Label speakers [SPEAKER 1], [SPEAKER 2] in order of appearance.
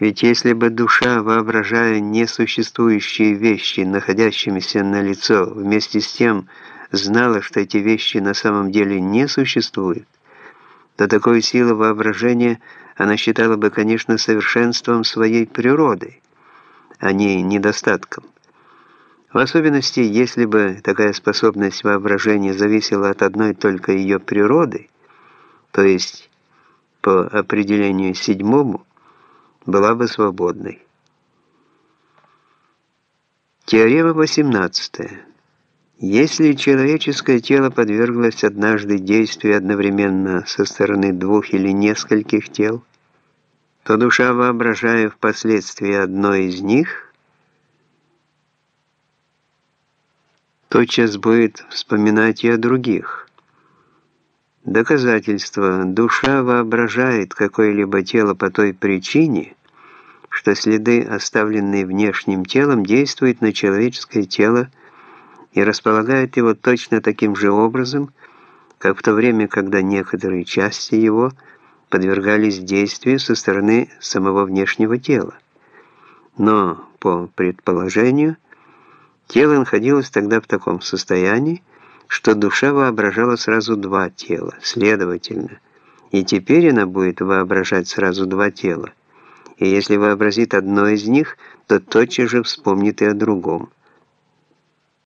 [SPEAKER 1] Ведь если бы душа, воображая несуществующие вещи, находящимися на лицо, вместе с тем знала, что эти вещи на самом деле не существуют, то такой силы воображения она считала бы, конечно, совершенством своей природы, а не недостатком. В особенности, если бы такая способность воображения зависела от одной только ее природы, то есть по определению седьмому, была бы свободной. Теорема 18. Если человеческое тело подверглось однажды действию одновременно со стороны двух или нескольких тел, то душа, воображая впоследствии одно из них, тотчас будет вспоминать и о других – Доказательство. Душа воображает какое-либо тело по той причине, что следы, оставленные внешним телом, действуют на человеческое тело и располагают его точно таким же образом, как в то время, когда некоторые части его подвергались действию со стороны самого внешнего тела. Но, по предположению, тело находилось тогда в таком состоянии, что душа воображала сразу два тела, следовательно, и теперь она будет воображать сразу два тела. И если вообразит одно из них, то тотчас же вспомнит и о другом.